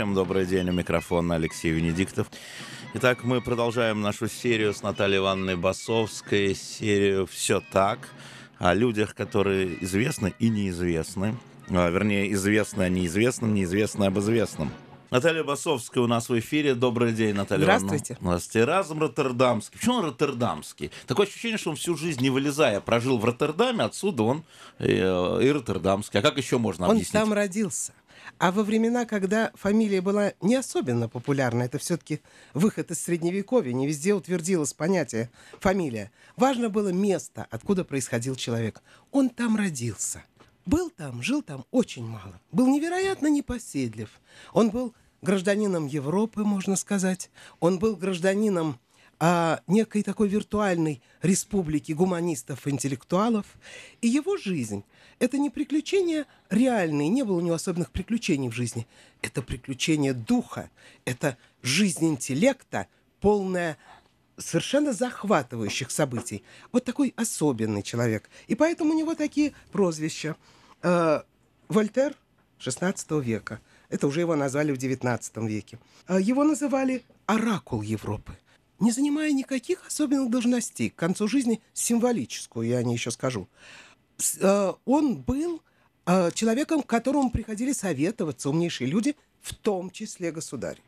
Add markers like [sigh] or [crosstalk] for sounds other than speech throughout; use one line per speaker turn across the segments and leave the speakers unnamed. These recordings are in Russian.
Всем добрый день. У микрофона Алексей Венедиктов. Итак, мы продолжаем нашу серию с Натальей Ивановной Басовской. Серию «Все так» о людях, которые известны и неизвестны. А, вернее, известны о неизвестном, неизвестны об известном. Наталья Басовская у нас в эфире. Добрый день, Наталья
Здравствуйте.
Ивановна. Здравствуйте. Разум Роттердамский. Почему он Роттердамский? Такое ощущение, что он всю жизнь, не вылезая, прожил в Роттердаме, отсюда он э, и Роттердамский. А как еще можно
Он
объяснить?
там родился. А во времена, когда фамилия была не особенно популярна, это все-таки выход из средневековья, не везде утвердилось понятие фамилия. Важно было место, откуда происходил человек. Он там родился. Был там, жил там очень мало. Был невероятно непоседлив. Он был гражданином Европы, можно сказать. Он был гражданином а, некой такой виртуальной республики гуманистов и интеллектуалов. И его жизнь – это не приключения реальные, не было у него особенных приключений в жизни. Это приключение духа, это жизнь интеллекта, полная совершенно захватывающих событий. Вот такой особенный человек. И поэтому у него такие прозвища. Э, Вольтер 16 века. Это уже его назвали в 19 веке. Э, Его называли «оракул Европы» не занимая никаких особенных должностей, к концу жизни символическую, я не еще скажу. Э, Он был э, человеком, к которому приходили советоваться умнейшие люди, в том числе государи.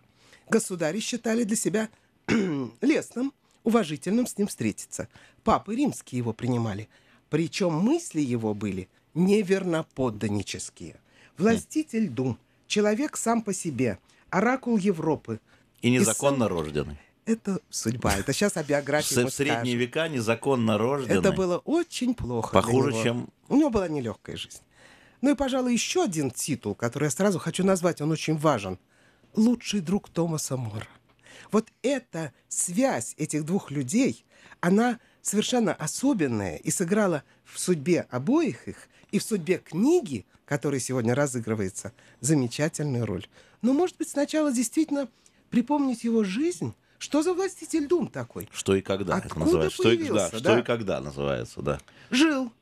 Государи считали для себя [clears throat] лестным, уважительным с ним встретиться. Папы римские его принимали. Причем мысли его были неверноподданнические. Властитель дум, человек сам по себе, оракул Европы.
И незаконно
сам-
рожденный.
Это судьба. Это сейчас о биографии
в средние века незаконно рожденный.
Это было очень плохо.
Похуже, чем-
У него была нелегкая жизнь. Ну и, пожалуй, еще один титул, который я сразу хочу назвать, он очень важен. Лучший друг Томаса Мора. Вот эта связь этих двух людей, она совершенно особенная и сыграла в судьбе обоих их и в судьбе книги, которая сегодня разыгрывается, замечательную роль. Но, может быть, сначала действительно припомнить его жизнь. Что за властитель дум такой?
Что и когда это
Откуда
называется. Что и, да,
появился,
что
да.
и когда называется, да.
Жил.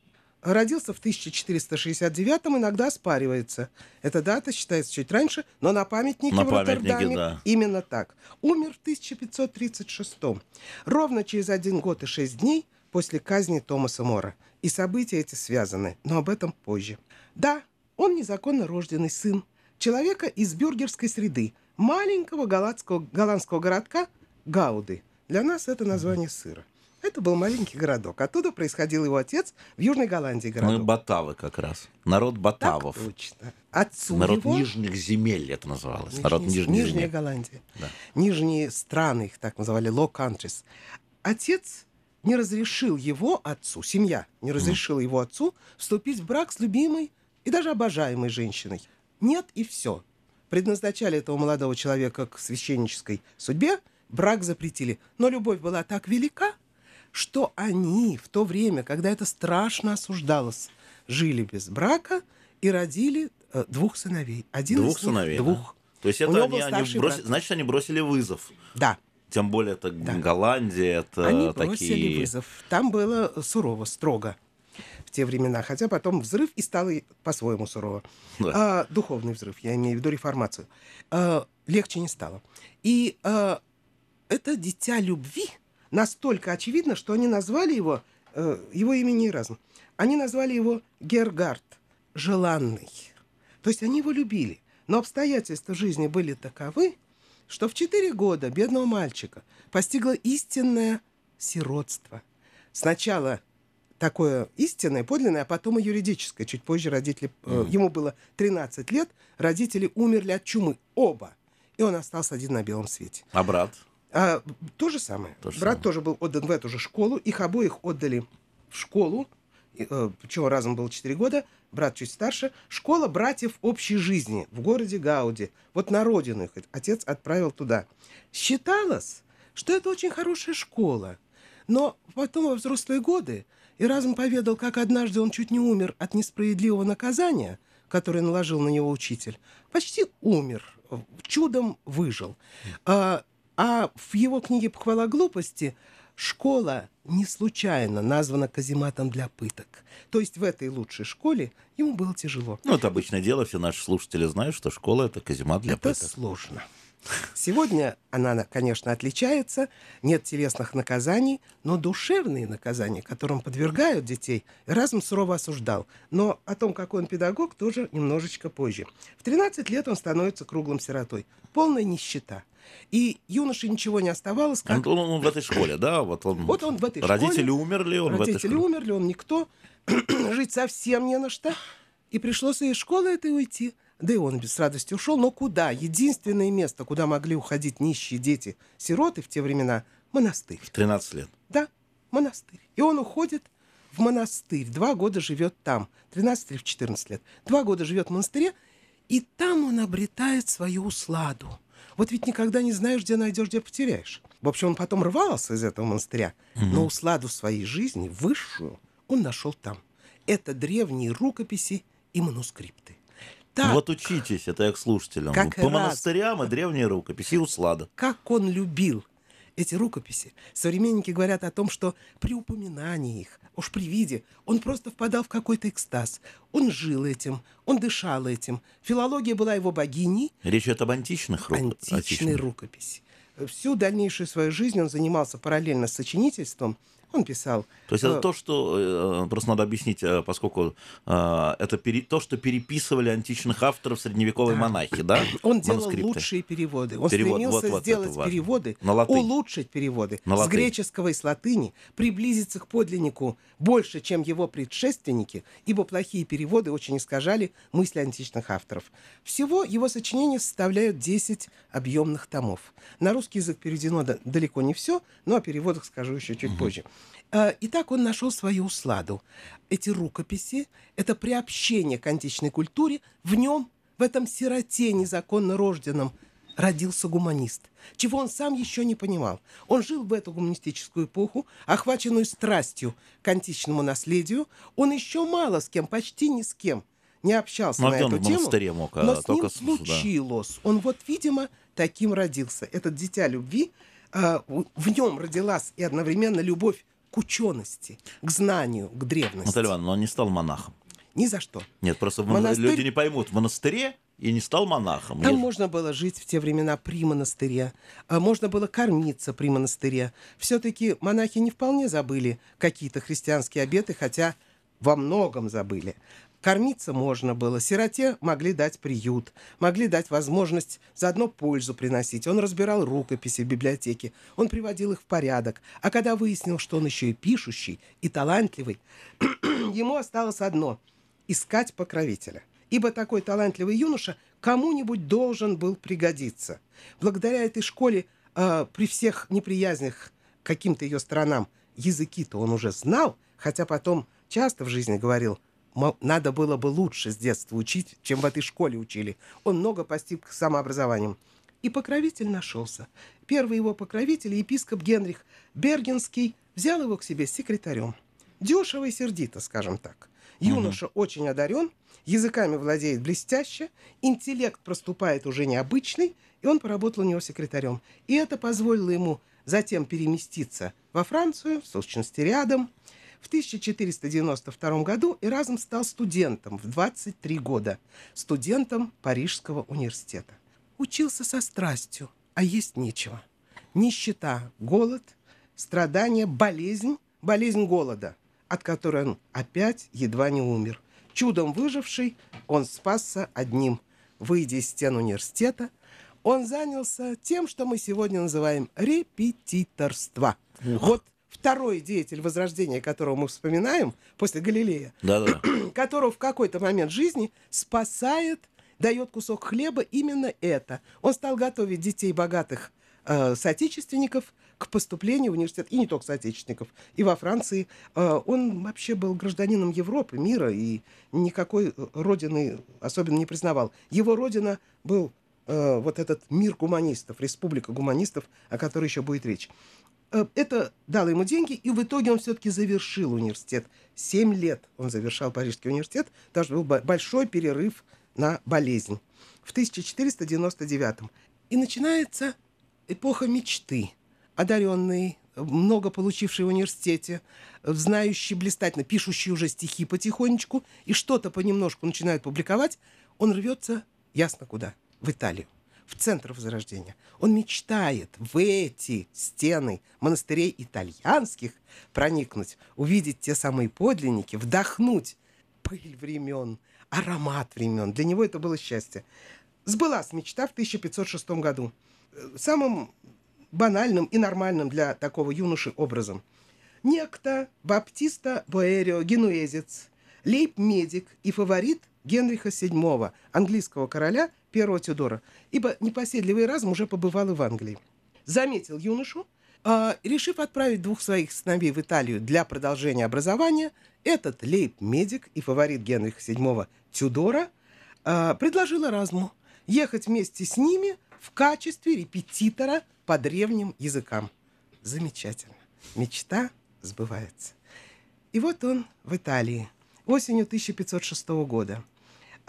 Родился в 1469-м, иногда оспаривается. Эта дата считается чуть раньше, но на памятнике
На
в
памятнике,
Роттердаме
да.
именно так. Умер в 1536-м. Ровно через один год и шесть дней после казни Томаса Мора. И события эти связаны, но об этом позже. Да, он незаконно рожденный сын человека из бюргерской среды, маленького голландского, голландского городка Гауды. Для нас это название сыра. Это был маленький городок. Оттуда происходил его отец в Южной Голландии городок.
батавы как раз. Народ
Так
батавов.
точно. Отцу
Народ
его...
нижних земель это называлось.
Нижний-
Народ нижних
Нижняя. Голландия.
Да.
Нижние страны, их так называли, low countries. Отец не разрешил его отцу, семья не разрешила его отцу вступить в брак с любимой и даже обожаемой женщиной. Нет и все. Предназначали этого молодого человека к священнической судьбе, брак запретили. Но любовь была так велика, что они в то время, когда это страшно осуждалось, жили без брака и родили э, двух сыновей. Один
Двух
из них-
сыновей. да?
Двух.
То есть это они, они
старший
броси-
брат.
значит, они бросили вызов.
Да.
Тем более это
Да.
Голландия, это
Они бросили
такие.
вызов. Там было сурово, строго в те времена. Хотя потом взрыв и стало по-своему сурово.
Да.
А, духовный взрыв, я имею в виду реформацию. А, легче не стало. И а, это дитя любви настолько очевидно, что они назвали его, э, его имя не разно. Они назвали его Гергард, желанный. То есть они его любили. Но обстоятельства жизни были таковы, что в четыре года бедного мальчика постигло истинное сиротство. Сначала такое истинное, подлинное, а потом и юридическое. Чуть позже родители... э, ему было 13 лет, родители умерли от чумы. Оба. И он остался один на белом свете.
А брат?
А, то же самое.
То же
Брат
самое.
тоже был отдан в эту же школу. Их обоих отдали в школу. Э, Причем разом было 4 года. Брат чуть старше. Школа братьев общей жизни в городе Гауди. Вот на родину их отец отправил туда. Считалось, что это очень хорошая школа. Но потом во взрослые годы и разом поведал, как однажды он чуть не умер от несправедливого наказания, которое наложил на него учитель. Почти умер, чудом выжил. А, а в его книге «Похвала глупости» Школа не случайно названа казематом для пыток. То есть в этой лучшей школе ему было тяжело.
Ну, это обычное дело, все наши слушатели знают, что школа — это каземат для
это
пыток.
сложно. Сегодня она, конечно, отличается, нет телесных наказаний, но душевные наказания, которым подвергают детей, разум сурово осуждал. Но о том, какой он педагог, тоже немножечко позже. В 13 лет он становится круглым сиротой. Полная нищета. И юноше ничего не оставалось, как...
Он, он в этой школе, да? Вот он,
Вот он в этой
Родители
школе.
умерли, он в этой
Родители
школе.
умерли, он никто. [clears throat] Жить совсем не на что. И пришлось из школы этой уйти. Да и он без радости ушел. Но куда? Единственное место, куда могли уходить нищие дети, сироты в те времена – монастырь.
В 13 лет.
Да, монастырь. И он уходит в монастырь. Два года живет там. 13 или в 14 лет. Два года живет в монастыре. И там он обретает свою усладу. Вот ведь никогда не знаешь, где найдешь, где потеряешь. В общем, он потом рвался из этого монастыря. Но усладу своей жизни, высшую, он нашел там. Это древние рукописи и манускрипты. Так,
Ну Вот учитесь, это я к слушателям.
Как
По
раз.
монастырям и древние рукописи и услада.
как он любил эти рукописи. Современники говорят о том, что при упоминании их, уж при виде, он просто впадал в какой-то экстаз. Он жил этим, он дышал этим. Филология была его богиней,
Речь идет об античных рукописях.
античной рукописи. Всю дальнейшую свою жизнь он занимался параллельно с сочинительством. Он писал...
То есть это
э,
то, что э, просто надо объяснить, э, поскольку это пере- то, что переписывали античных авторов средневековые
Да.
монахи, да? [clears throat]
Он делал
Манускрипты.
лучшие переводы. Он
Перевод,
стремился
вот, вот,
сделать переводы,
На латынь.
улучшить переводы
На
с греческого и с латыни, приблизиться к подлиннику больше, чем его предшественники, ибо плохие переводы очень искажали мысли античных авторов. Всего его сочинения составляют 10 объемных томов. На русский язык переведено да- далеко не все, но о переводах скажу еще чуть позже. А, Итак, он нашел свою усладу. Эти рукописи — это приобщение к античной культуре. В нем, в этом сироте незаконно рожденном, родился гуманист, чего он сам еще не понимал. Он жил в эту гуманистическую эпоху, охваченную страстью к античному наследию. Он еще мало с кем, почти ни с кем не общался
а
на эту тему.
мог, а,
но с ним
с- да.
случилось. Он вот, видимо, таким родился. Этот дитя любви, в в нем родилась и одновременно любовь к учености, к знанию, к древности.
Наталья Ивановна, но он не стал монахом.
Ни за что.
Нет, просто
Монастырь-
люди не поймут. В монастыре и не стал монахом.
Там
Нет.
можно было жить в те времена при монастыре, а можно было кормиться при монастыре. Все-таки монахи не вполне забыли какие-то христианские обеты, хотя во многом забыли. Кормиться можно было, сироте могли дать приют, могли дать возможность заодно пользу приносить. Он разбирал рукописи в библиотеке, он приводил их в порядок. А когда выяснил, что он еще и пишущий, и талантливый, [clears throat] ему осталось одно – искать покровителя. Ибо такой талантливый юноша кому-нибудь должен был пригодиться. Благодаря этой школе, э, при всех неприязнях каким-то ее сторонам, языки-то он уже знал, хотя потом часто в жизни говорил, надо было бы лучше с детства учить, чем в этой школе учили. Он много постиг самообразованием. И покровитель нашелся. Первый его покровитель, епископ Генрих Бергенский, взял его к себе секретарем. Дешево и сердито, скажем так. Юноша очень одарен, языками владеет блестяще, интеллект проступает уже необычный, и он поработал у него секретарем. И это позволило ему затем переместиться во Францию, в сущности рядом. В 1492 году Эразм стал студентом в 23 года, студентом Парижского университета. Учился со страстью, а есть нечего. Нищета, голод, страдания, болезнь, болезнь голода, от которой он опять едва не умер. Чудом выживший, он спасся одним. Выйдя из стен университета, он занялся тем, что мы сегодня называем репетиторство. Вот второй деятель Возрождения, которого мы вспоминаем после Галилея,
Да-да. [clears throat]
которого в какой-то момент жизни спасает, дает кусок хлеба именно это. Он стал готовить детей богатых э, соотечественников к поступлению в университет, и не только соотечественников, и во Франции. Э, он вообще был гражданином Европы, мира, и никакой э, родины особенно не признавал. Его родина был э, вот этот мир гуманистов, республика гуманистов, о которой еще будет речь. Э, Это дало ему деньги, и в итоге он все-таки завершил университет. Семь лет он завершал Парижский университет, что был бо- большой перерыв на болезнь. В 1499 И начинается эпоха мечты. Одаренный, много получивший в университете, знающий блистательно, пишущий уже стихи потихонечку, и что-то понемножку начинает публиковать, он рвется ясно куда? В Италию в центр Возрождения. Он мечтает в эти стены монастырей итальянских проникнуть, увидеть те самые подлинники, вдохнуть пыль времен, аромат времен. Для него это было счастье. Сбылась мечта в 1506 году. Самым банальным и нормальным для такого юноши образом. Некто Баптиста Боэрио, генуэзец, лейб-медик и фаворит Генриха VII, английского короля, первого Тюдора, ибо непоседливый разум уже побывал и в Англии. Заметил юношу, э, решив отправить двух своих сыновей в Италию для продолжения образования, этот лейб-медик и фаворит Генриха VII Тюдора э, предложил Эразму ехать вместе с ними в качестве репетитора по древним языкам. Замечательно. Мечта сбывается. И вот он в Италии осенью 1506 года.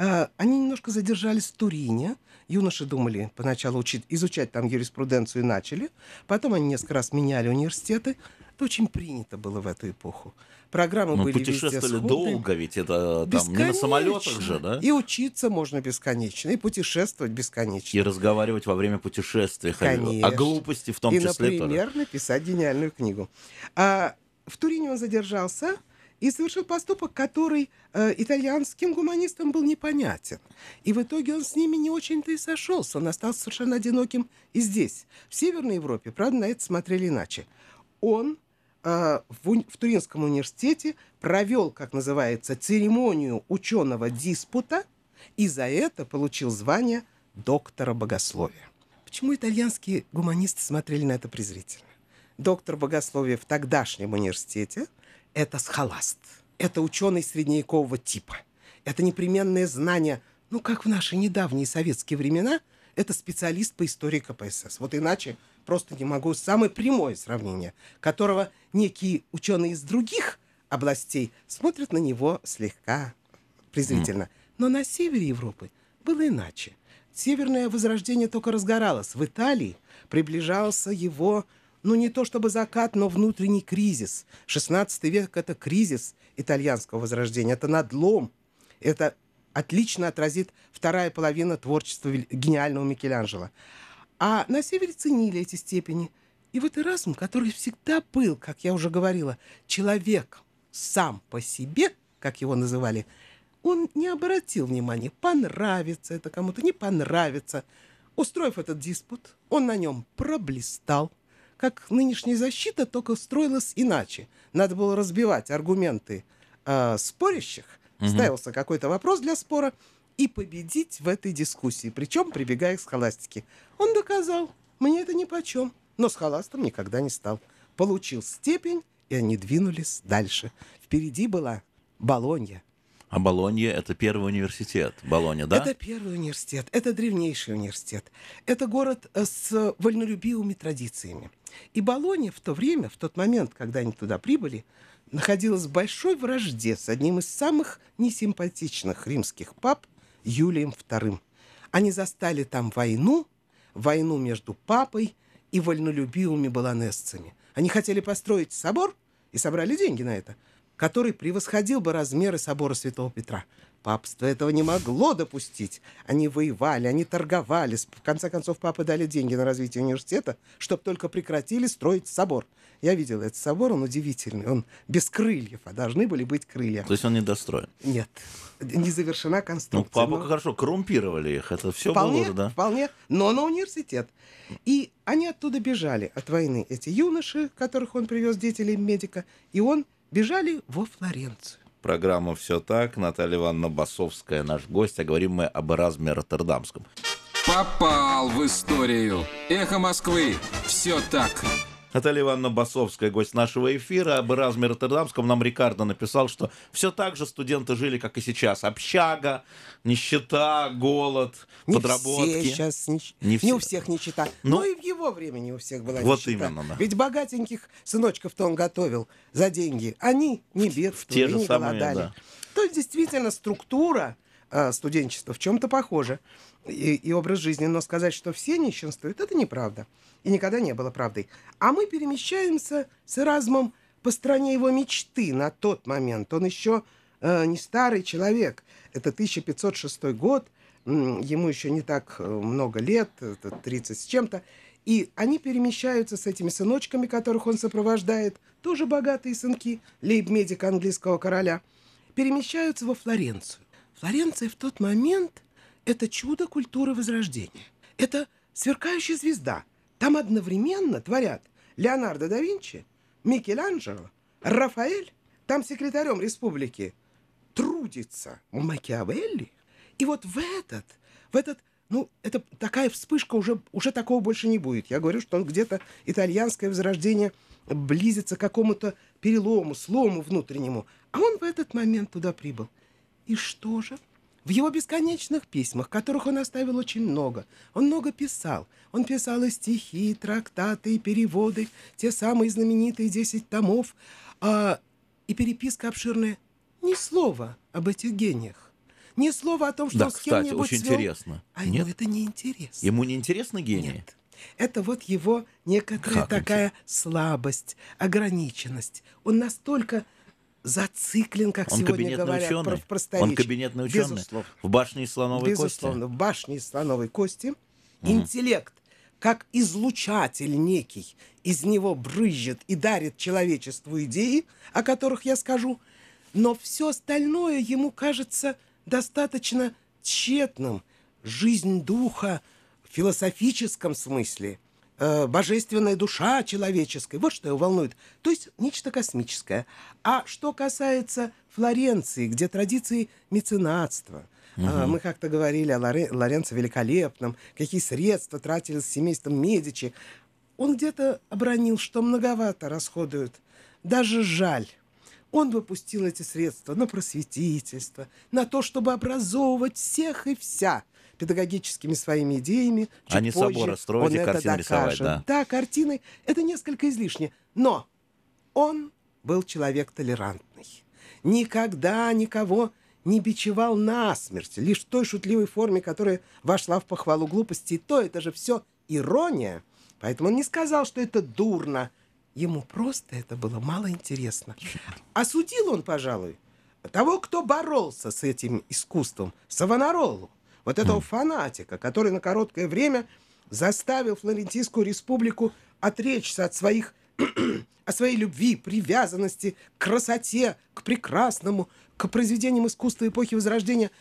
А, они немножко задержались в Турине. Юноши думали поначалу учить, изучать там юриспруденцию и начали. Потом они несколько раз меняли университеты. Это очень принято было в эту эпоху. Программы
Но
были
путешествовали
везде
долго, ведь это там не на самолетах же, да?
И учиться можно бесконечно, и путешествовать бесконечно.
И разговаривать во время путешествий
Конечно.
о глупости в том
и,
числе.
например,
тоже.
написать гениальную книгу. А в Турине он задержался и совершил поступок, который э, итальянским гуманистам был непонятен. И в итоге он с ними не очень-то и сошелся. Он остался совершенно одиноким и здесь. В Северной Европе, правда, на это смотрели иначе. Он э, в, в Туринском университете провел, как называется, церемонию ученого диспута и за это получил звание доктора богословия. Почему итальянские гуманисты смотрели на это презрительно? Доктор богословия в тогдашнем университете – это схоласт. Это ученый средневекового типа. Это непременное знание, ну, как в наши недавние советские времена, это специалист по истории КПСС. Вот иначе просто не могу. Самое прямое сравнение, которого некие ученые из других областей смотрят на него слегка презрительно. Но на севере Европы было иначе. Северное возрождение только разгоралось. В Италии приближался его ну не то чтобы закат, но внутренний кризис. 16 век — это кризис итальянского возрождения, это надлом. Это отлично отразит вторая половина творчества гениального Микеланджело. А на севере ценили эти степени. И вот Эразм, который всегда был, как я уже говорила, человек сам по себе, как его называли, он не обратил внимания, понравится это кому-то, не понравится. Устроив этот диспут, он на нем проблистал, как нынешняя защита, только строилась иначе. Надо было разбивать аргументы э, спорящих, угу. ставился какой-то вопрос для спора, и победить в этой дискуссии, причем прибегая к схоластике. Он доказал, мне это нипочем, но схоластом никогда не стал. Получил степень, и они двинулись дальше. Впереди была Болонья.
А Болонья — это первый университет. Болонья, да?
Это первый университет. Это древнейший университет. Это город э, с вольнолюбивыми традициями. И Болонья в то время, в тот момент, когда они туда прибыли, находилась в большой вражде с одним из самых несимпатичных римских пап Юлием II. Они застали там войну, войну между папой и вольнолюбивыми баланесцами. Они хотели построить собор и собрали деньги на это – который превосходил бы размеры собора Святого Петра. Папство этого не могло допустить. Они воевали, они торговали. В конце концов, папы дали деньги на развитие университета, чтобы только прекратили строить собор. Я видел этот собор, он удивительный. Он без крыльев, а должны были быть крылья.
То есть он недостроен?
Нет. Не завершена конструкция.
Ну, папу но... хорошо, коррумпировали их. Это все
вполне,
было, да?
Вполне, но на университет. И они оттуда бежали от войны. Эти юноши, которых он привез, деятелей медика, и он бежали во Флоренцию.
Программа «Все так». Наталья Ивановна Басовская, наш гость. А говорим мы об Эразме Роттердамском.
Попал в историю. Эхо Москвы. Все так.
Наталья Ивановна Басовская, гость нашего эфира. Об Эразме Роттердамском нам Рикардо написал, что все так же студенты жили, как и сейчас. Общага, нищета, голод,
не
подработки.
Все сейчас не, не, все. не у всех нищета. Но, Но и в его время не у всех была
вот
нищета.
именно, да.
Ведь богатеньких сыночков-то он готовил за деньги. Они не бедствовали,
те же
не
самые,
голодали.
Да.
То есть действительно структура э, студенчества в чем-то похоже и, и образ жизни, но сказать, что все нищенствуют, это неправда. И никогда не было правдой. А мы перемещаемся с Эразмом по стране его мечты на тот момент. Он еще э, не старый человек. Это 1506 год, ему еще не так э, много лет, 30 с чем-то. И они перемещаются с этими сыночками, которых он сопровождает, тоже богатые сынки, лейб-медик английского короля, перемещаются во Флоренцию. Флоренция в тот момент – это чудо культуры Возрождения. Это сверкающая звезда. Там одновременно творят Леонардо да Винчи, Микеланджело, Рафаэль, там секретарем республики трудится Макиавелли. И вот в этот, в этот ну, это такая вспышка, уже, уже такого больше не будет. Я говорю, что он где-то итальянское возрождение близится к какому-то перелому, слому внутреннему. А он в этот момент туда прибыл. И что же? В его бесконечных письмах, которых он оставил очень много, он много писал. Он писал и стихи, и трактаты, и переводы, те самые знаменитые десять томов, а, и переписка обширная. Ни слова об этих гениях. Ни слова о том, что
да,
он с
кстати,
кем-нибудь
очень
свел.
интересно.
А
Нет?
ему это не интересно.
Ему не интересно гений?
Нет. Это вот его некоторая
Как
такая слабость, ограниченность. Он настолько зациклен, как
Он
сегодня говорят,
ученый?
в просторечии.
Он кабинетный ученый?
Безусловно.
В башне из слоновой
Безусловно,
кости?
в башне из слоновой кости интеллект, как излучатель некий, из него брызжет и дарит человечеству идеи, о которых я скажу, но все остальное ему кажется достаточно тщетным. Жизнь духа в философическом смысле, э, божественная душа человеческая, вот что его волнует. То есть нечто космическое. А что касается Флоренции, где традиции меценатства, а, Мы как-то говорили о Лоре- Лоренцо Великолепном, какие средства тратили с семейством Медичи. Он где-то обронил, что многовато расходуют. Даже жаль. Он выпустил эти средства на просветительство, на то, чтобы образовывать всех и вся педагогическими своими идеями. Чуть
А не
позже
соборы строить и картины рисовать, да.
Да, картины — это несколько излишне. Но он был человек толерантный. Никогда никого не бичевал насмерть. Лишь в той шутливой форме, которая вошла в похвалу глупости. И то это же все ирония. Поэтому он не сказал, что это дурно. Ему просто это было мало интересно. Осудил он, пожалуй, того, кто боролся с этим искусством, Савонаролу, вот этого фанатика, который на короткое время заставил Флорентийскую республику отречься от своих [clears throat] о своей любви, привязанности к красоте, к прекрасному, к произведениям искусства эпохи Возрождения.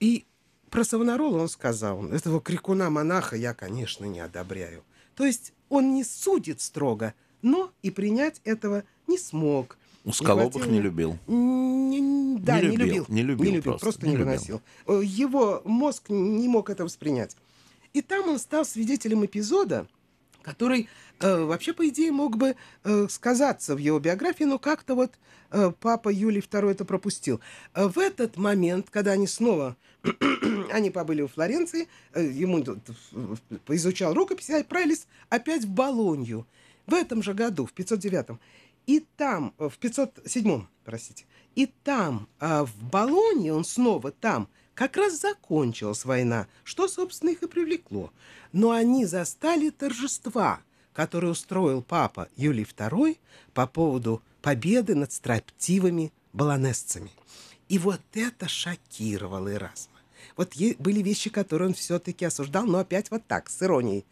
И про Савонарола он сказал, этого крикуна-монаха я, конечно, не одобряю. То есть он не судит строго, но и принять этого не смог.
Усколобых
хватило-
не любил.
Да,
Не
не,
любил,
любил.
не любил
просто,
просто,
не
не любил.
выносил. Э, Его мозг не мог это воспринять. И там он стал свидетелем эпизода, который э, вообще, по идее, мог бы э, сказаться в его биографии, но как-то вот э, папа Юлий II это пропустил. Э, в этот момент, когда они снова, [clears throat] они побыли во Флоренции, э, ему тут, э, поизучал рукописи, отправились опять в Болонью. В этом же году, в 509 и там, в 507 простите, и там, а, в Болонье, он снова там, как раз закончилась война, что, собственно, их и привлекло. Но они застали торжества, которые устроил папа Юлий II по поводу победы над строптивыми баланесцами. И вот это шокировало Эразма. Вот были вещи, которые он все-таки осуждал, но опять вот так, с иронией.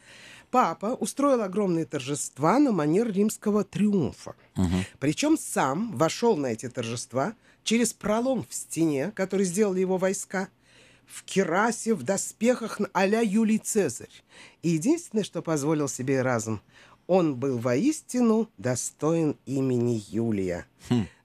Папа устроил огромные торжества на манер римского триумфа. Причем сам вошел на эти торжества через пролом в стене, который сделали его войска, в керасе, в доспехах а-ля Юлий Цезарь. И единственное, что позволил себе разум, он был воистину достоин имени Юлия.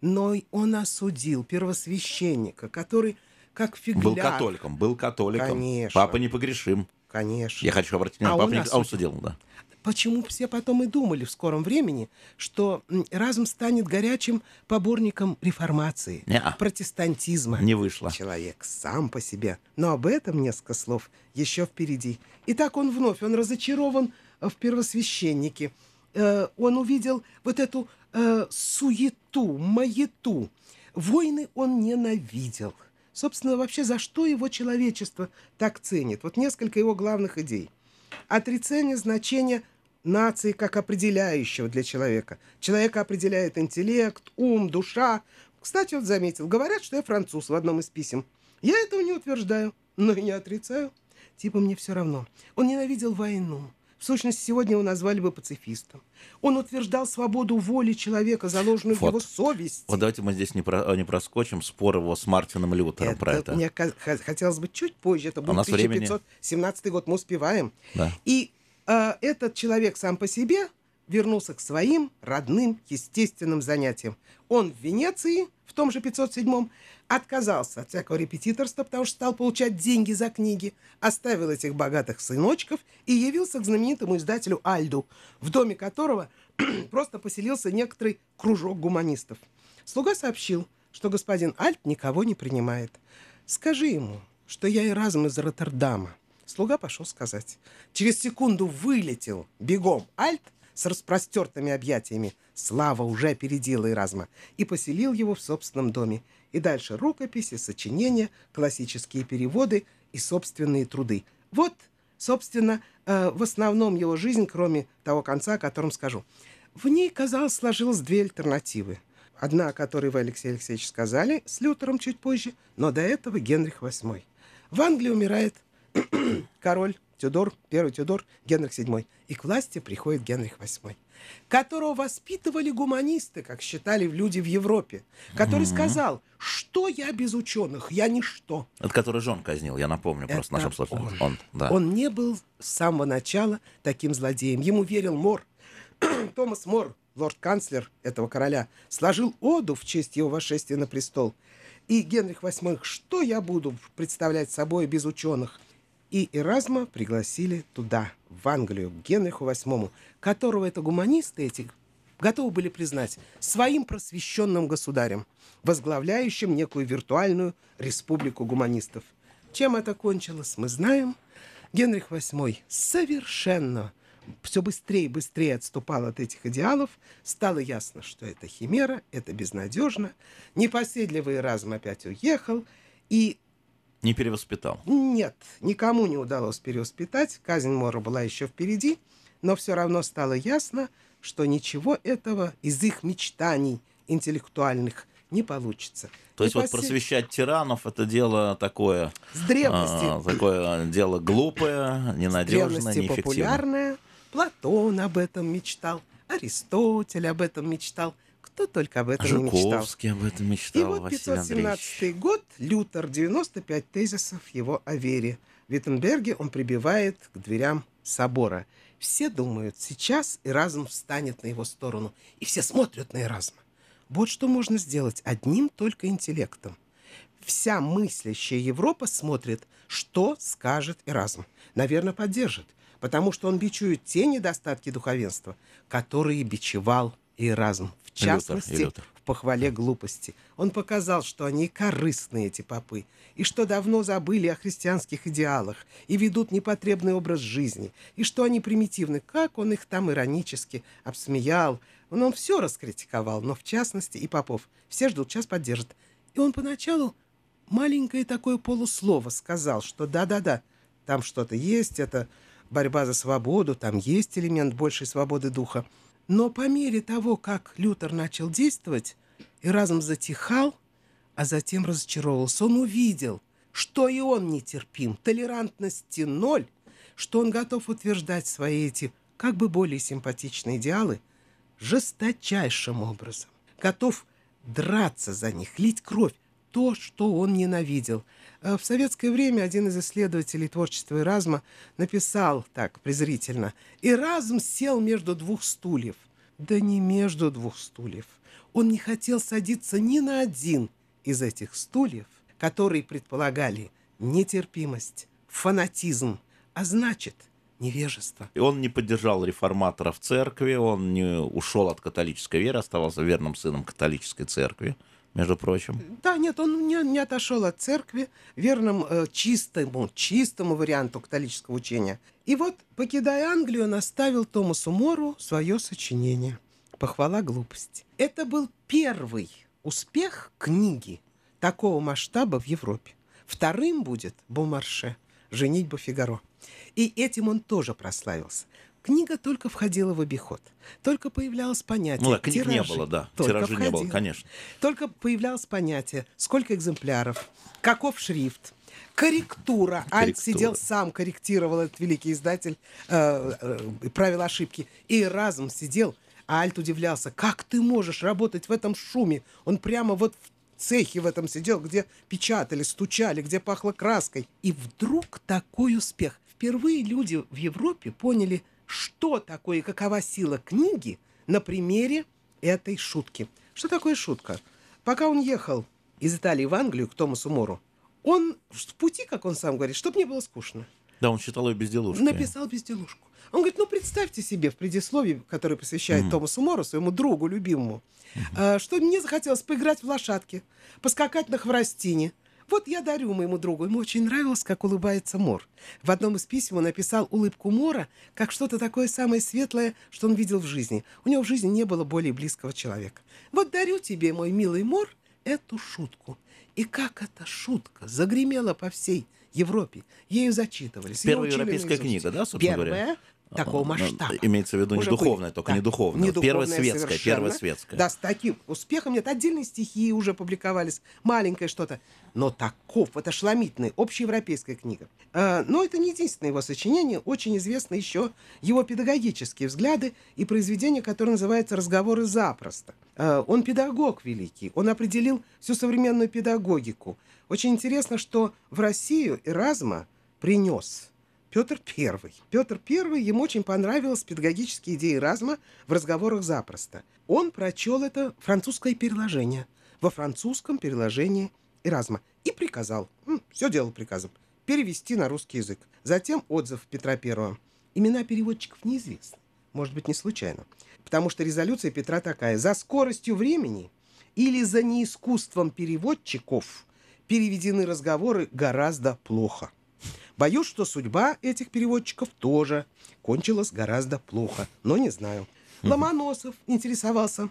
Но и он осудил первосвященника, который как фигляр...
Был католиком, был католиком.
Конечно.
Папа непогрешим.
Конечно.
Я хочу обратить
А
внимание, папа не... а он
осудил.
судил, да.
Почему все потом и думали в скором времени, что разум станет горячим поборником реформации,
Не-а.
протестантизма?
Не вышло.
Человек сам по себе. Но об этом несколько слов еще впереди. Итак, он вновь, он разочарован э, в первосвященнике. Э, Он увидел вот эту э, суету, маяту. Войны он ненавидел. Собственно, вообще, за что его человечество так ценит? Вот несколько его главных идей. Отрицание значения нации как определяющего для человека. Человека определяет интеллект, ум, душа. Кстати, вот заметил, говорят, что я француз в одном из писем. Я этого не утверждаю, но и не отрицаю. Типа мне все равно. Он ненавидел войну. В сущности, сегодня его назвали бы пацифистом. Он утверждал свободу воли человека, заложенную вот. в его совесть.
Вот давайте мы здесь не, про, не проскочим спор его с Мартином Лютером
это,
про это.
Мне хотелось бы чуть позже. Это будет 1517 времени... год, мы успеваем.
Да.
И э, этот человек сам по себе вернулся к своим родным естественным занятиям. Он в Венеции в том же 507-м отказался от всякого репетиторства, потому что стал получать деньги за книги, оставил этих богатых сыночков и явился к знаменитому издателю Альду, в доме которого [clears throat] просто поселился некоторый кружок гуманистов. Слуга сообщил, что господин Альт никого не принимает. «Скажи ему, что я Эразм из Роттердама». Слуга пошел сказать. Через секунду вылетел бегом Альт с распростертыми объятиями. Слава уже опередила Эразма и поселил его в собственном доме. И дальше рукописи, сочинения, классические переводы и собственные труды. Вот, собственно, э, в основном его жизнь, кроме того конца, о котором скажу. В ней, казалось, сложилось две альтернативы. Одна, о которой вы, Алексей Алексеевич, сказали, с Лютером чуть позже, но до этого Генрих VIII. В Англии умирает [clears throat] король Тюдор, первый Тюдор, Генрих VII. И к власти приходит Генрих VIII, которого воспитывали гуманисты, как считали люди в Европе, который mm-hmm. сказал, что я без ученых, я ничто.
Это который Жон казнил, я напомню
Это
просто нашим слушателям.
Он, он, да. он не был с самого начала таким злодеем. Ему верил Мор. [clears throat] Томас Мор, лорд-канцлер этого короля, сложил оду в честь его восшествия на престол. И Генрих VIII, что я буду представлять собой без ученых? И Эразма пригласили туда, в Англию, к Генриху VIII, которого это гуманисты эти готовы были признать своим просвещенным государем, возглавляющим некую виртуальную республику гуманистов. Чем это кончилось, мы знаем. Генрих VIII совершенно все быстрее и быстрее отступал от этих идеалов, стало ясно, что это химера, это безнадежно. Непоседливый разум опять уехал, и
не перевоспитал?
Нет, никому не удалось перевоспитать. Казнь Мора была еще впереди, но все равно стало ясно, что ничего этого из их мечтаний интеллектуальных не получится.
То есть вот просвещать тиранов это дело такое...
С древности. А,
такое дело глупое, ненадежное, древности
популярное. Платон об этом мечтал, Аристотель об этом мечтал. Кто только об этом
Жуковский
не
мечтал. об этом мечтал,
И вот 517 год, Лютер, 95 тезисов его о вере. В Виттенберге он прибивает к дверям собора. Все думают, сейчас Эразм встанет на его сторону. И все смотрят на Эразма. Вот что можно сделать одним только интеллектом. Вся мыслящая Европа смотрит, что скажет Эразм. Наверное, поддержит, потому что он бичует те недостатки духовенства, которые бичевал Эразм в частности, Лютер, Лютер. в похвале глупости. Он показал, что они корыстные, эти попы, и что давно забыли о христианских идеалах и ведут непотребный образ жизни, и что они примитивны, как он их там иронически обсмеял. Он, он все раскритиковал, но в частности и попов. Все ждут, сейчас поддержит. И он поначалу маленькое такое полуслово сказал, что да-да-да, там что-то есть, это борьба за свободу, там есть элемент большей свободы духа. Но по мере того, как Лютер начал действовать, и разум затихал, а затем разочаровался, он увидел, что и он нетерпим, толерантности ноль, что он готов утверждать свои эти как бы более симпатичные идеалы жесточайшим образом, готов драться за них, лить кровь, то, что он ненавидел. Э, в советское время один из исследователей творчества Эразма написал так презрительно «Эразм сел между двух стульев». Да не между двух стульев. Он не хотел садиться ни на один из этих стульев, которые предполагали нетерпимость, фанатизм, а значит – невежество.
И он не поддержал реформаторов церкви, он не ушел от католической веры, оставался верным сыном католической церкви между прочим.
Да, нет, он не, не отошел от церкви верным э, чистому, чистому варианту католического учения. И вот, покидая Англию, он оставил Томасу Мору свое сочинение «Похвала глупости». Это был первый успех книги, такого масштаба в Европе. Вторым будет Бомарше «Женитьба Фигаро». И этим он тоже прославился. Книга только входила в обиход. Только появлялось понятие.
Ну да, книг не
тиражи.
было, да.
Только
Тиражей не было, конечно.
Только появлялось понятие, сколько экземпляров, каков шрифт, корректура. Альт
Корректура.
сидел сам, корректировал этот великий издатель, э, э, правил ошибки. И разом сидел, а Альт удивлялся, как ты можешь работать в этом шуме? Он прямо вот в цехе в этом сидел, где печатали, стучали, где пахло краской. И вдруг такой успех. Впервые люди в Европе поняли, что такое и какова сила книги на примере этой шутки. Что такое шутка? Пока он ехал из Италии в Англию к Томасу Мору, он в пути, как он сам говорит, чтобы не было скучно,
Да, он считал ее безделушкой.
написал безделушку. Он говорит, ну представьте себе в предисловии, которое посвящает Томасу Мору, своему другу любимому, а, что мне захотелось поиграть в лошадки, поскакать на хворостине. Вот я дарю моему другу. Ему очень нравилось, как улыбается Мор. В одном из писем он написал улыбку Мора как что-то такое самое светлое, что он видел в жизни. У него в жизни не было более близкого человека. Вот дарю тебе, мой милый Мор, эту шутку. И как эта шутка загремела по всей Европе. Ею зачитывались.
Первая европейская
наизусть.
книга, да, собственно говоря?
Такого
Ну,
масштаба.
Имеется в виду не
Уже
духовная,
были.
только
Да,
не духовная.
не духовная
светская,
совершенно.
первая светская.
Да, с таким успехом. Нет, отдельные стихи уже публиковались, маленькое что-то. Но таков, это ошеломительная, общеевропейская книга. А, но это не единственное его сочинение. Очень известны еще его педагогические взгляды и произведение, которое называется «Разговоры запросто». А, он педагог великий, он определил всю современную педагогику. Очень интересно, что в Россию Эразма принес Петр Первый. Петр Первый, ему очень понравилась педагогические идеи Эразма в разговорах запросто. Он прочел это французское переложение. Во французском переложении Эразма. И приказал, все делал приказом, перевести на русский язык. Затем отзыв Петра Первого. Имена переводчиков неизвестны. Может быть, не случайно. Потому что резолюция Петра такая. За скоростью времени или за неискусством переводчиков переведены разговоры гораздо плохо. Боюсь, что судьба этих переводчиков тоже кончилась гораздо плохо, но не знаю. Ломоносов интересовался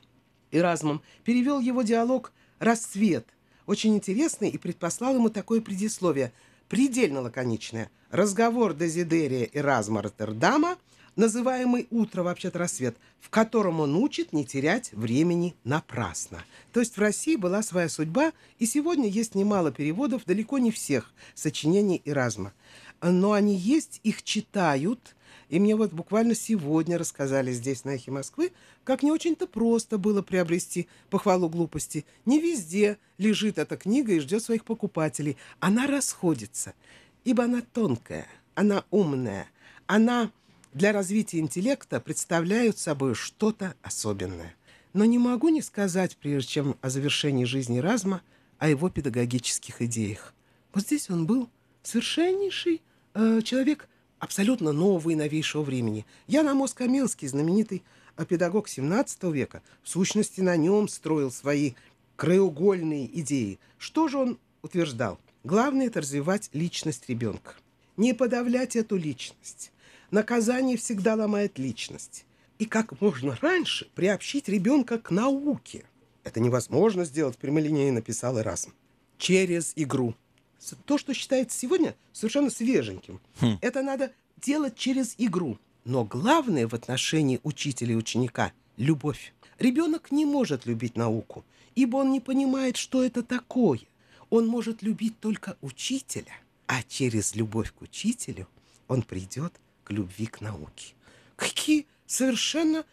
Эразмом, перевел его диалог «Рассвет». Очень интересный и предпослал ему такое предисловие, предельно лаконичное. Разговор Дезидерия Эразма Роттердама, называемый «Утро, вообще-то рассвет», в котором он учит не терять времени напрасно. То есть в России была своя судьба, и сегодня есть немало переводов, далеко не всех, сочинений Эразма. Но они есть, их читают, и мне вот буквально сегодня рассказали здесь, на Эхе Москвы, как не очень-то просто было приобрести похвалу глупости. Не везде лежит эта книга и ждет своих покупателей. Она расходится, ибо она тонкая, она умная, она для развития интеллекта представляет собой что-то особенное. Но не могу не сказать, прежде чем о завершении жизни Разма, о его педагогических идеях. Вот здесь он был совершеннейший э, человек абсолютно нового и новейшего времени. Ян Амос Камилский, знаменитый э, педагог 17 века, в сущности на нем строил свои краеугольные идеи. Что же он утверждал? Главное – это развивать личность ребенка. Не подавлять эту личность. Наказание всегда ломает личность. И как можно раньше приобщить ребенка к науке. Это невозможно сделать прямолинейно, написал Эразм. Через игру. То, что считается сегодня совершенно свеженьким. Это надо делать через игру. Но главное в отношении учителя и ученика – любовь. Ребенок не может любить науку, ибо он не понимает, что это такое. Он может любить только учителя, а через любовь к учителю он придет любви к науке. Какие совершенно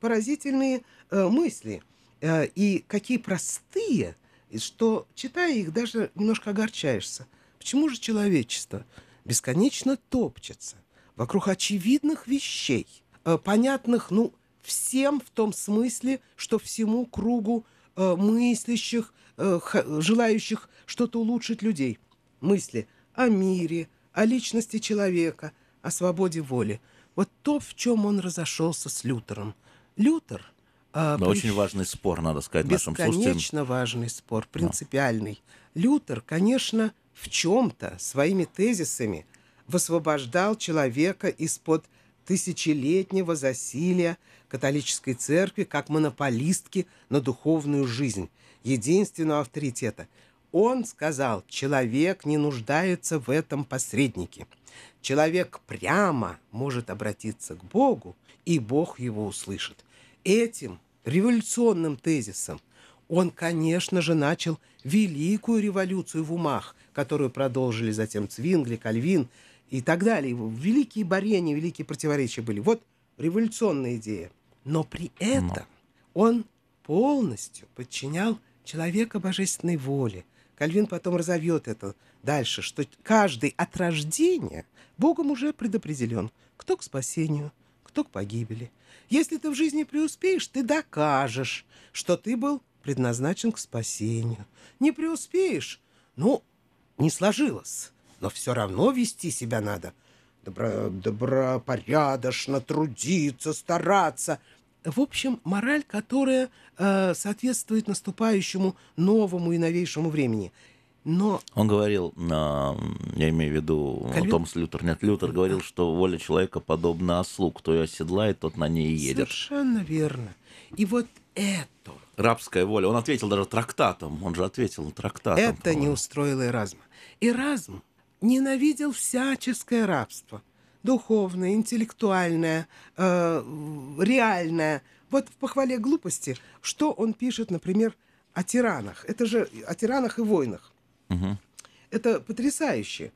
поразительные э, мысли. Э, и какие простые, что, читая их, даже немножко огорчаешься. Почему же человечество бесконечно топчется вокруг очевидных вещей, э, понятных, ну, всем в том смысле, что всему кругу мыслящих, желающих что-то улучшить людей. Мысли о мире, о личности человека, о свободе воли. Вот то, в чем он разошелся с Лютером. Лютер... э,
Да,
при-
очень важный спор, надо сказать, нашим слушателям.
Бесконечно важный спор, принципиальный. Лютер, конечно, в чем-то своими тезисами высвобождал человека из-под тысячелетнего засилия католической церкви как монополистки на духовную жизнь, единственного авторитета. Он сказал, человек не нуждается в этом посреднике. Человек прямо может обратиться к Богу, и Бог его услышит. Этим революционным тезисом он, конечно же, начал великую революцию в умах, которую продолжили затем Цвингли, Кальвин и так далее. Великие борения, великие противоречия были. Вот революционная идея. Но при этом он полностью подчинял человека божественной воле. Кальвин потом разовьет это дальше, что каждый от рождения Богом уже предопределен, кто к спасению, кто к погибели. Если ты в жизни преуспеешь, ты докажешь, что ты был предназначен к спасению. Не преуспеешь, ну, не сложилось, но все равно вести себя надо. Добро, добропорядочно трудиться, стараться. В общем, мораль, которая э, соответствует наступающему новому и новейшему времени. Но...
Он говорил, я имею в виду Кальвин... Томас Лютер, нет, Лютер говорил, что воля человека подобна ослу, кто ее оседлает, тот на ней и едет.
Совершенно верно. И вот это...
Рабская воля. Он ответил даже трактатом. Он же ответил трактатом.
Это не устроило Эразма. Эразм ненавидел всяческое рабство. Духовное, интеллектуальное, э, реальное. Вот в похвале глупости, что он пишет, например, о тиранах. Это же о тиранах и войнах. Угу. Это потрясающе.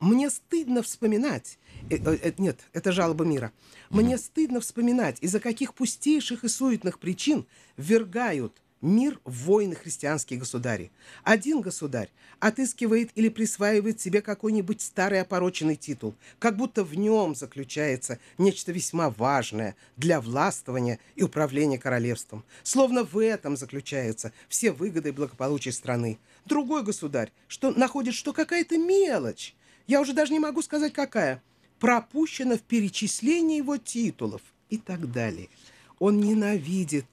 Мне стыдно вспоминать. Э, э, нет, это жалоба мира. Мне стыдно вспоминать, из-за каких пустейших и суетных причин ввергают мир в войны христианские государи. Один государь отыскивает или присваивает себе какой-нибудь старый опороченный титул, как будто в нем заключается нечто весьма важное для властвования и управления королевством. Словно в этом заключаются все выгоды и благополучие страны. Другой государь, что находит, что какая-то мелочь, я уже даже не могу сказать какая, пропущена в перечислении его титулов и так далее. Он ненавидит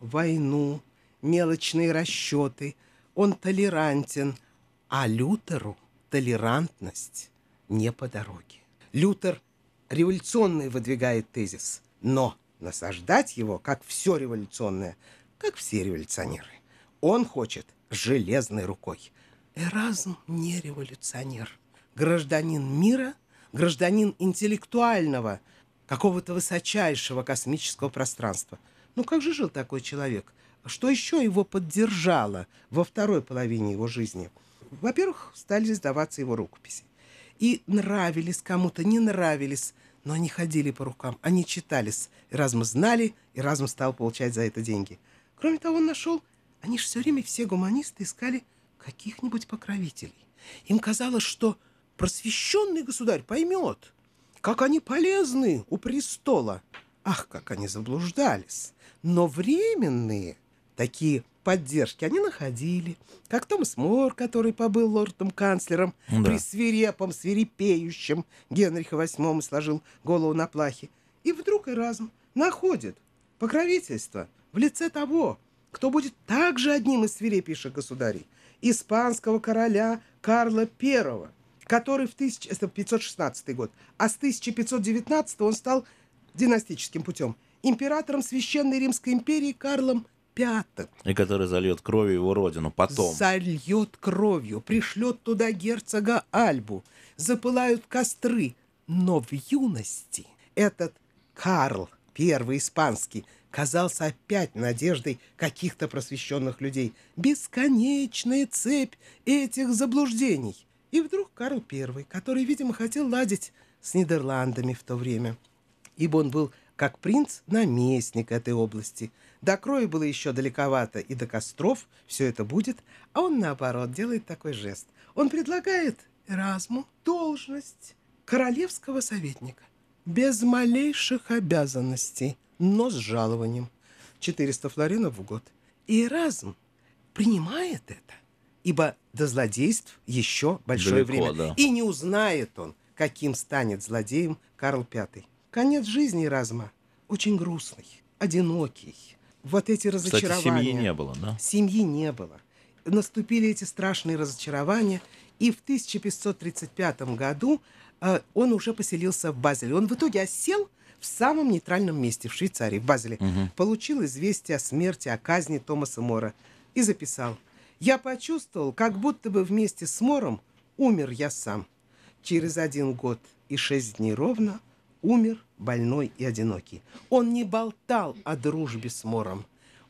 войну, мелочные расчеты, он толерантен, а Лютеру толерантность не по дороге. Лютер революционный выдвигает тезис, но насаждать его, как все революционное, как все революционеры, он хочет железной рукой. Эразм не революционер. Гражданин мира, гражданин интеллектуального, какого-то высочайшего космического пространства. Ну как же жил такой человек – что еще его поддержало во второй половине его жизни? Во-первых, стали издаваться его рукописи. И нравились кому-то, не нравились, но они ходили по рукам, они читались. И разум знали, и разум стал получать за это деньги. Кроме того, он нашел, они же все время, все гуманисты, искали каких-нибудь покровителей. Им казалось, что просвещенный государь поймет, как они полезны у престола. Ах, как они заблуждались! Но временные такие поддержки они находили. Как Томас Мор, который побыл лордом-канцлером да. при свирепом, свирепеющем Генриха VIII сложил голову на плахе. И вдруг Эразм находит покровительство в лице того, кто будет также одним из свирепейших государей, испанского короля Карла I, который в 1516 год, а с 1519 он стал династическим путем императором Священной Римской империи Карлом пяток.
И который зальет кровью его родину потом.
Зальет кровью, пришлет туда герцога Альбу, запылают костры. Но в юности этот Карл, первый испанский, казался опять надеждой каких-то просвещенных людей. Бесконечная цепь этих заблуждений. И вдруг Карл I, который, видимо, хотел ладить с Нидерландами в то время, ибо он был как принц наместник этой области – до крови было еще далековато, и до костров все это будет, а он, наоборот, делает такой жест. Он предлагает Эразму должность королевского советника, без малейших обязанностей, но с жалованием. 400 флоринов в год. И Эразм принимает это, ибо до злодейств еще большое Далеко, время. Да. И не узнает он, каким станет злодеем Карл V. Конец жизни Эразма очень грустный, одинокий, вот эти разочарования.
Кстати, семьи не было, да?
Семьи не было. Наступили эти страшные разочарования, и в 1535 году э, он уже поселился в Базеле. Он в итоге осел в самом нейтральном месте, в Швейцарии, в Базеле. Угу. Получил известие о смерти, о казни Томаса Мора и записал. Я почувствовал, как будто бы вместе с Мором умер я сам. Через один год и шесть дней ровно умер больной и одинокий. Он не болтал о дружбе с Мором.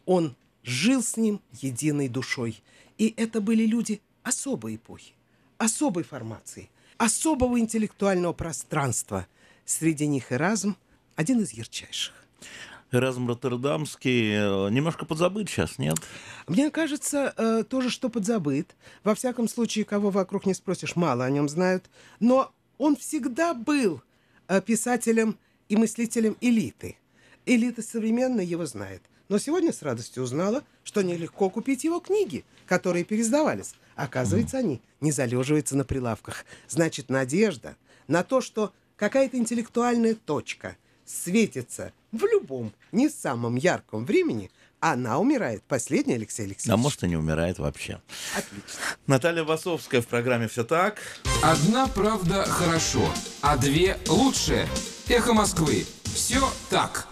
Он жил с ним единой душой. И это были люди особой эпохи, особой формации, особого интеллектуального пространства. Среди них Эразм – один из ярчайших.
Эразм Роттердамский э, немножко подзабыт сейчас, нет?
Мне кажется, э, тоже, что подзабыт. Во всяком случае, кого вокруг не спросишь, мало о нем знают. Но он всегда был писателем и мыслителем элиты. Элита современная его знает. Но сегодня с радостью узнала, что нелегко купить его книги, которые пересдавались. Оказывается, они не залеживаются на прилавках. Значит, надежда на то, что какая-то интеллектуальная точка светится в любом, не самом ярком времени, она умирает. Последний Алексей Алексеевич.
А может, и не умирает вообще.
Отлично.
Наталья Басовская в программе «Все так».
Одна правда хорошо, а две лучше. Эхо Москвы. Все так.